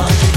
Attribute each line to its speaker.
Speaker 1: 나